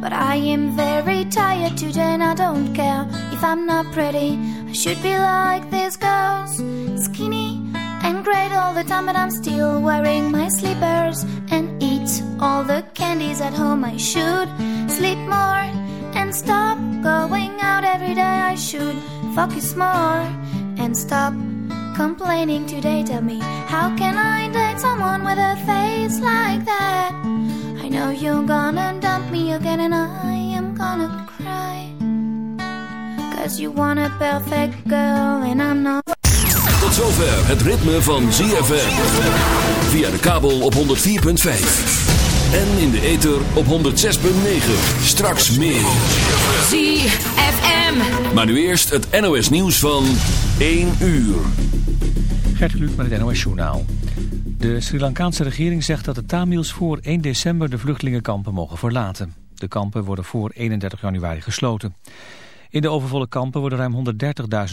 But I am very tired today and I don't care if I'm not pretty. I should be like these girls, skinny and great all the time, but I'm still wearing my slippers and eat all the candies at home. I should sleep more and stop going out every day. I should focus more and stop complaining today. Tell me, how can I date someone with a face like that? I know you're gonna dump me again, and I am gonna cry. Cause you want a perfect girl, and I'm not. Tot zover het ritme van ZFM. Via de kabel op 104.5. En in de ether op 106.9. Straks meer. ZFM. Maar nu eerst het NOS nieuws van 1 uur. Gert Kluk met het NOS Journaal. De Sri Lankaanse regering zegt dat de Tamils voor 1 december de vluchtelingenkampen mogen verlaten. De kampen worden voor 31 januari gesloten. In de overvolle kampen worden ruim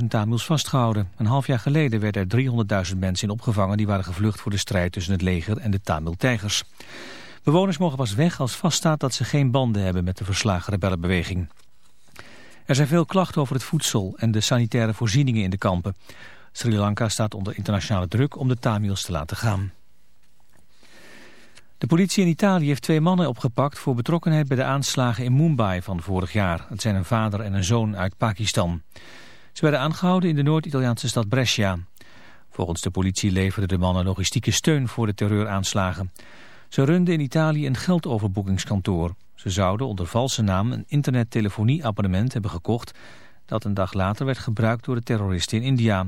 130.000 Tamils vastgehouden. Een half jaar geleden werden er 300.000 mensen in opgevangen... die waren gevlucht voor de strijd tussen het leger en de Tamil-tijgers. Bewoners mogen pas weg als vaststaat dat ze geen banden hebben met de verslagen rebellenbeweging. Er zijn veel klachten over het voedsel en de sanitaire voorzieningen in de kampen. Sri Lanka staat onder internationale druk om de Tamils te laten gaan. De politie in Italië heeft twee mannen opgepakt voor betrokkenheid bij de aanslagen in Mumbai van vorig jaar. Het zijn een vader en een zoon uit Pakistan. Ze werden aangehouden in de Noord-Italiaanse stad Brescia. Volgens de politie leverden de mannen logistieke steun voor de terreuraanslagen. Ze runden in Italië een geldoverboekingskantoor. Ze zouden onder valse naam een internettelefonieabonnement hebben gekocht... dat een dag later werd gebruikt door de terroristen in India.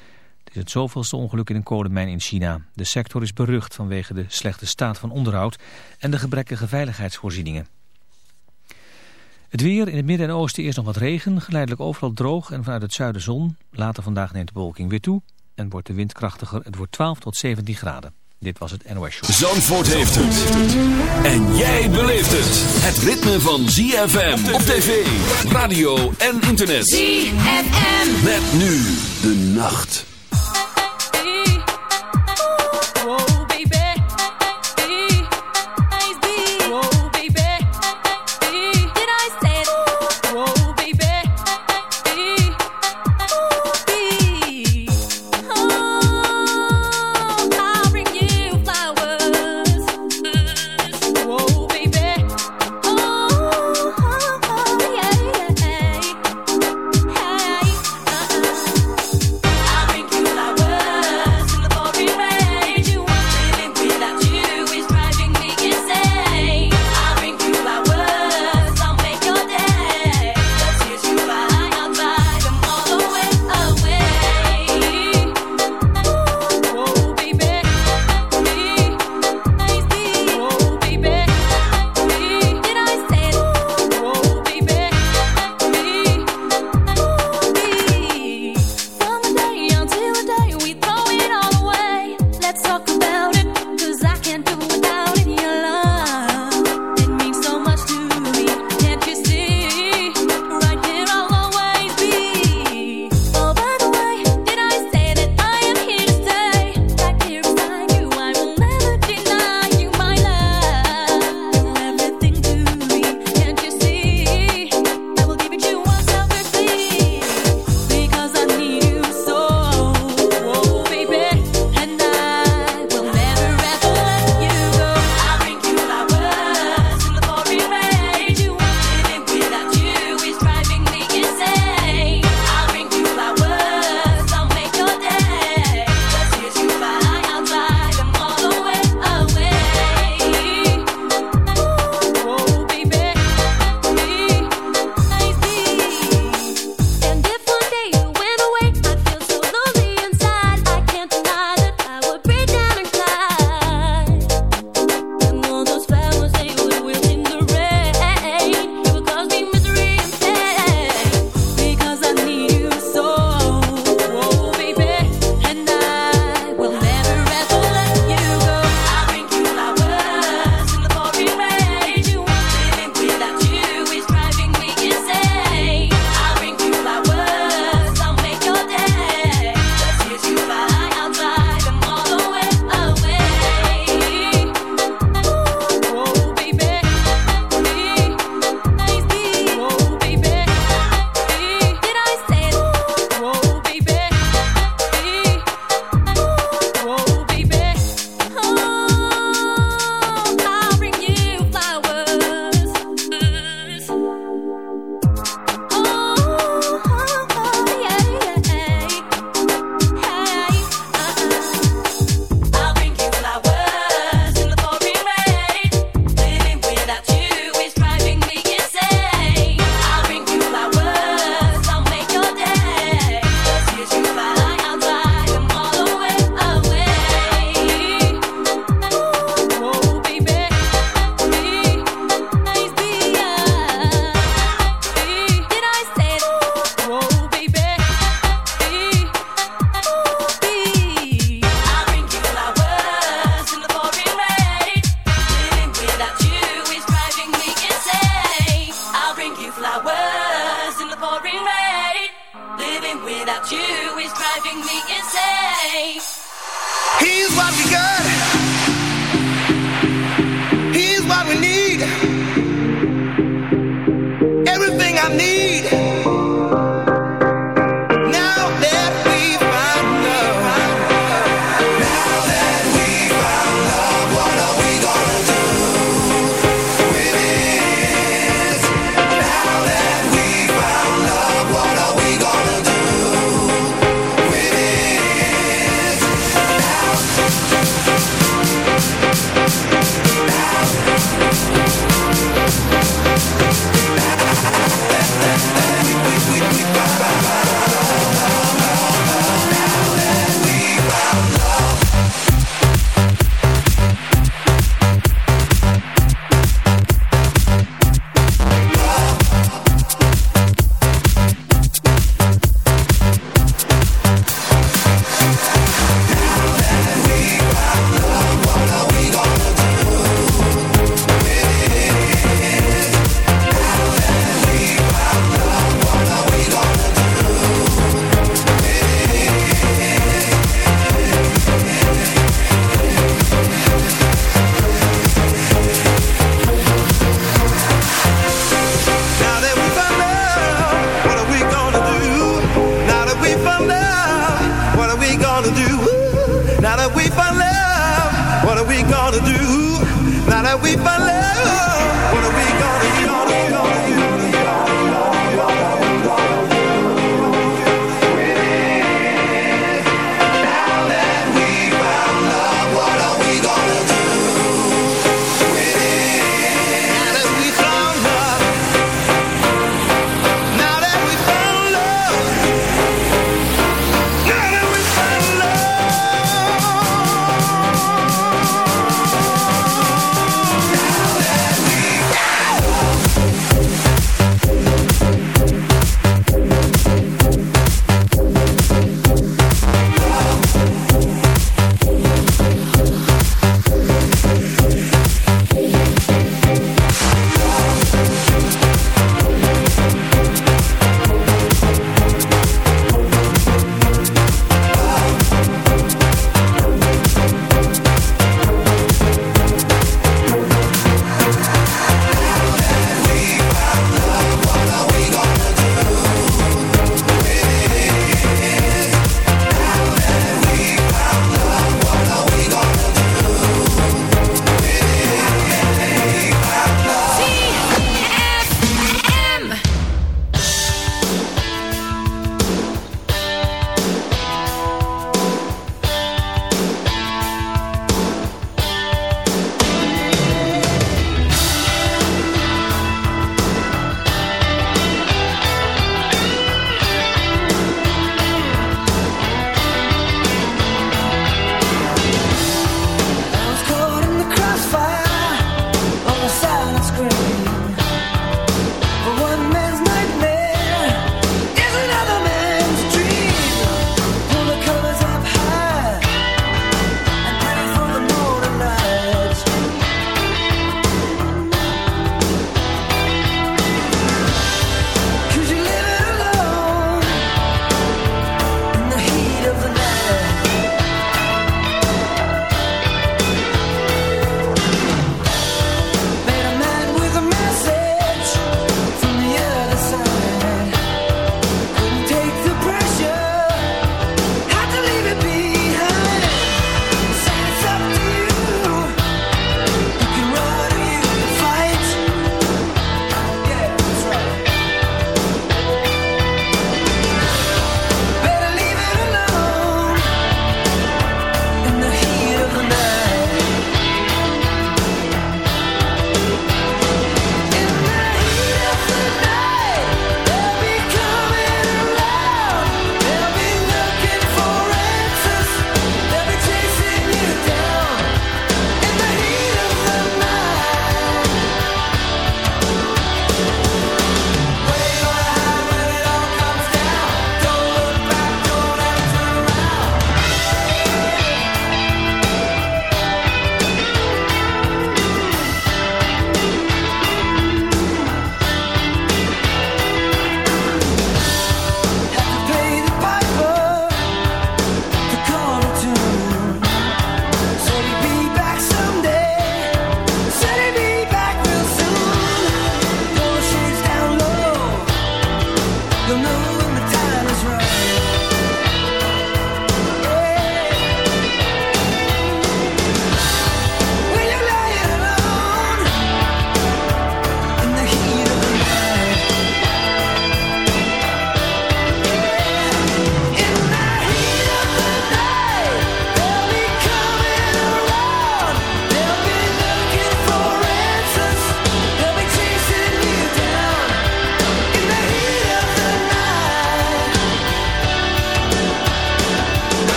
Het is het zoveelste ongeluk in een kolenmijn in China. De sector is berucht vanwege de slechte staat van onderhoud en de gebrekkige veiligheidsvoorzieningen. Het weer in het midden en oosten eerst nog wat regen, geleidelijk overal droog en vanuit het zuiden zon. Later vandaag neemt de bewolking weer toe en wordt de wind krachtiger. Het wordt 12 tot 17 graden. Dit was het NOS Show. Zandvoort heeft het. En jij beleeft het. Het ritme van ZFM op tv, radio en internet. ZFM. Met nu de nacht.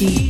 Energy.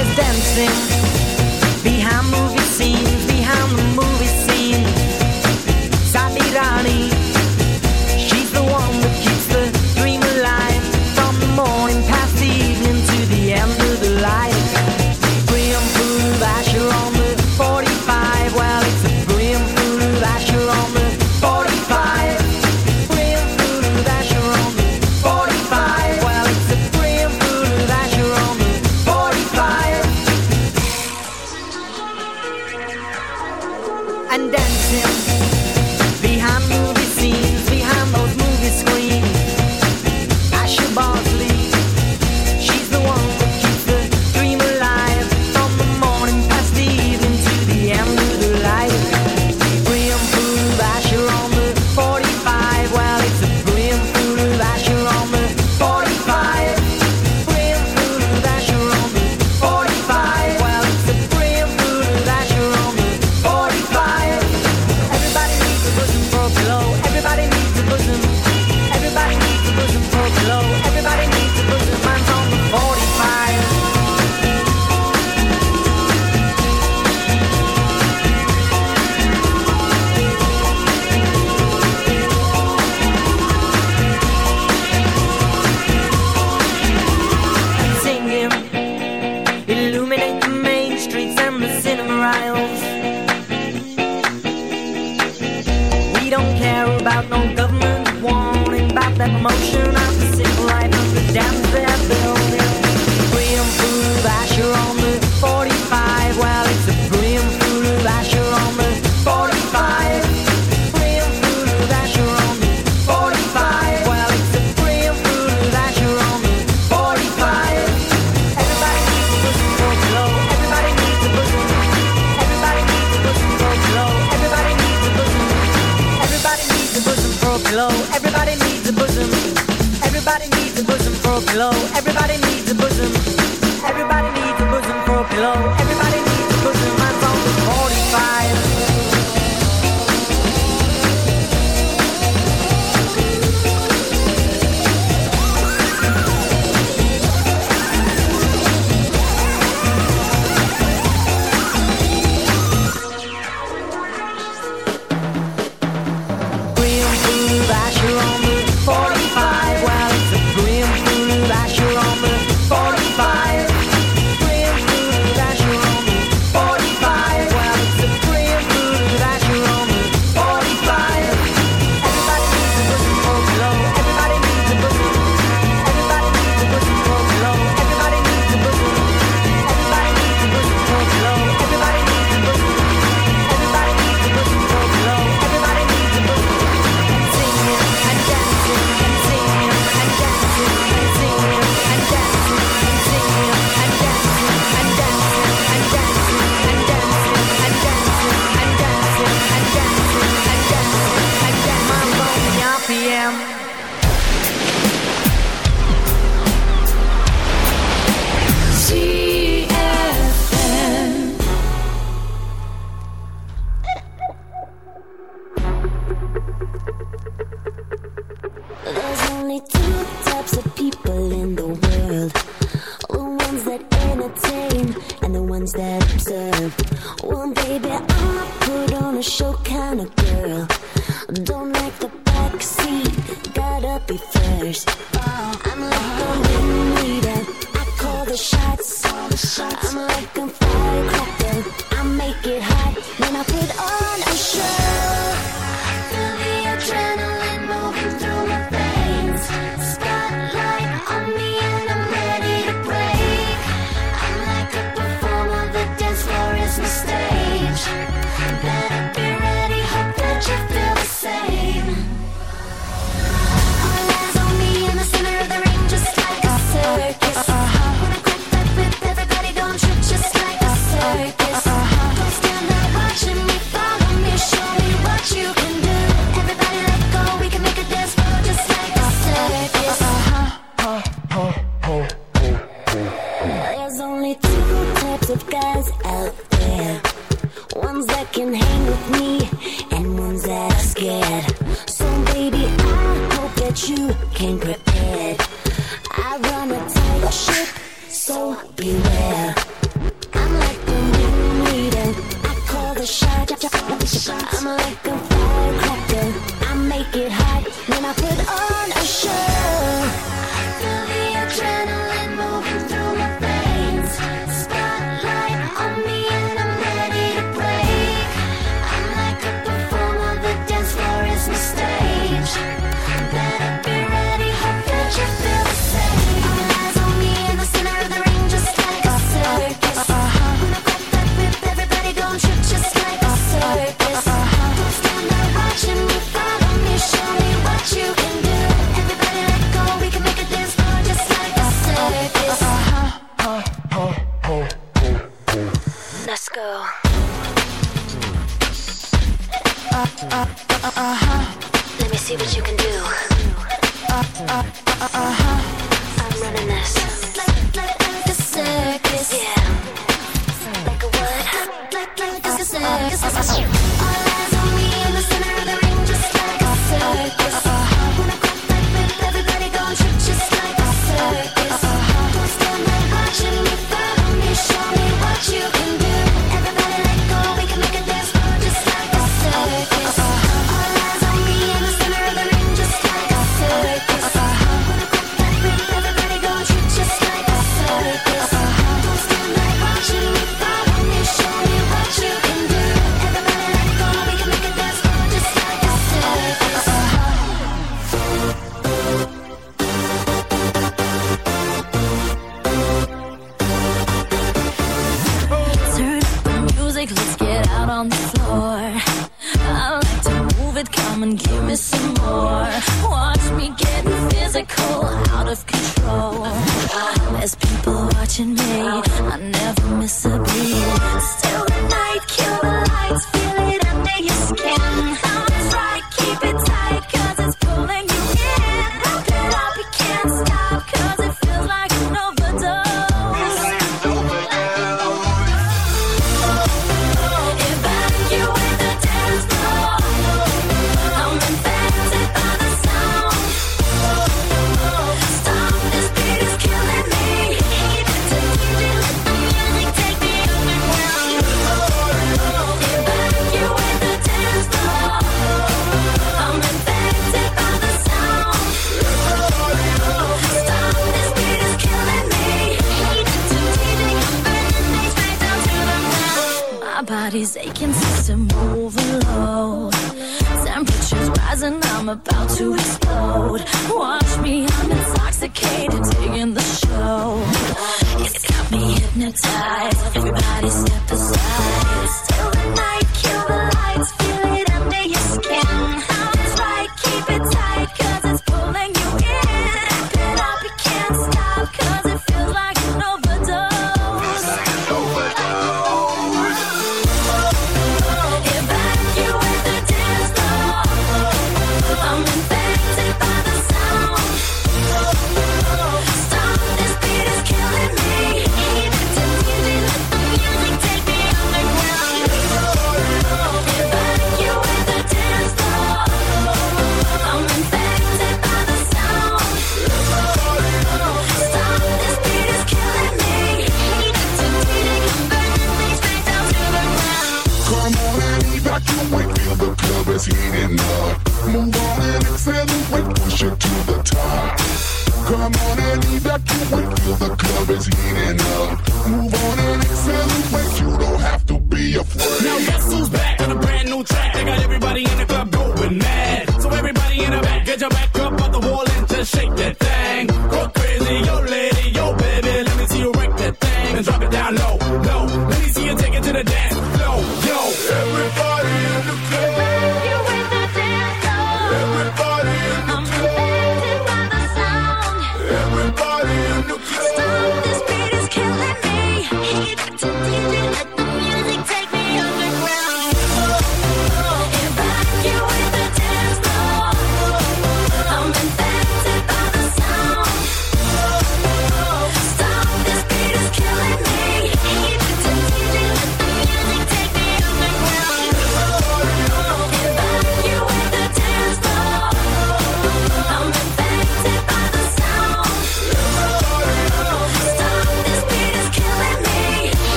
is dancing eh?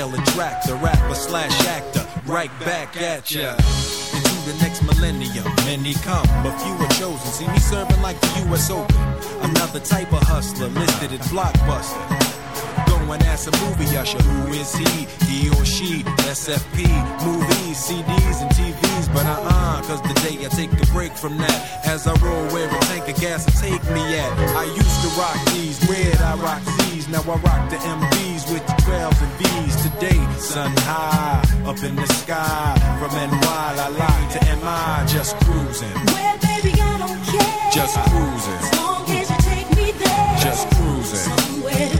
Female attractor, rapper slash actor. Right back at ya. Into the next millennium, many come, but few are chosen. See me serving like the U.S. Open. Another type of hustler listed at Blockbuster. Go and ask a movie usher, who is he? He or she? SFP, movies, CDs, and TVs. But uh-uh, cause the day I take a break from that, as I roll where a tank of gas will take me at. I used to rock these, red I rock these, now I rock the MVs with the 12s and Vs. Today, sun high, up in the sky, from NY, I lie to MI, just cruising. Well, baby, I don't care. Just cruising. As long as you take me there. Just cruising. Somewhere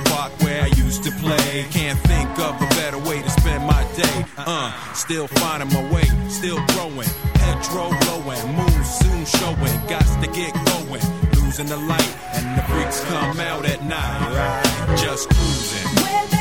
used to play. Can't think of a better way to spend my day. Uh, still finding my way, still growing. Petrol blowing, moon soon showing. Got to get going. Losing the light, and the freaks come out at night. Just cruising,